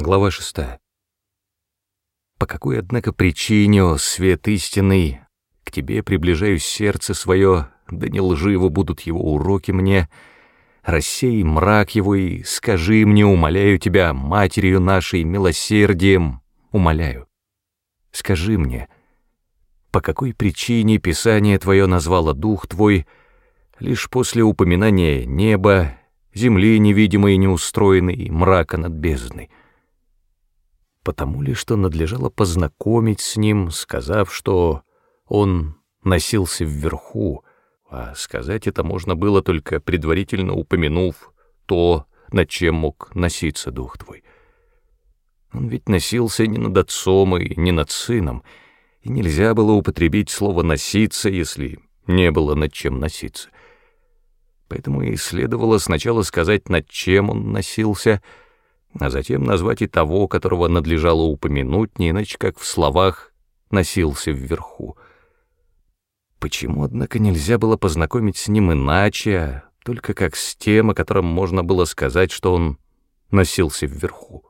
Глава шестая. По какой, однако, причине, о свет истинный, к тебе приближаюсь сердце свое, да не лживо будут его уроки мне, рассей мрак его и скажи мне, умоляю тебя, матерью нашей, милосердием, умоляю. Скажи мне, по какой причине Писание твое назвало дух твой лишь после упоминания неба, земли невидимой и неустроенной, мрака над бездной? Потому ли, что надлежало познакомить с ним, сказав, что он носился вверху, а сказать это можно было только предварительно упомянув то, над чем мог носиться дух твой. Он ведь носился не над отцом и не над сыном, и нельзя было употребить слово «носиться», если не было над чем носиться. Поэтому и следовало сначала сказать, над чем он носился — а затем назвать и того, которого надлежало упомянуть, не иначе как в словах «носился вверху». Почему, однако, нельзя было познакомить с ним иначе, а только как с тем, о котором можно было сказать, что он носился вверху?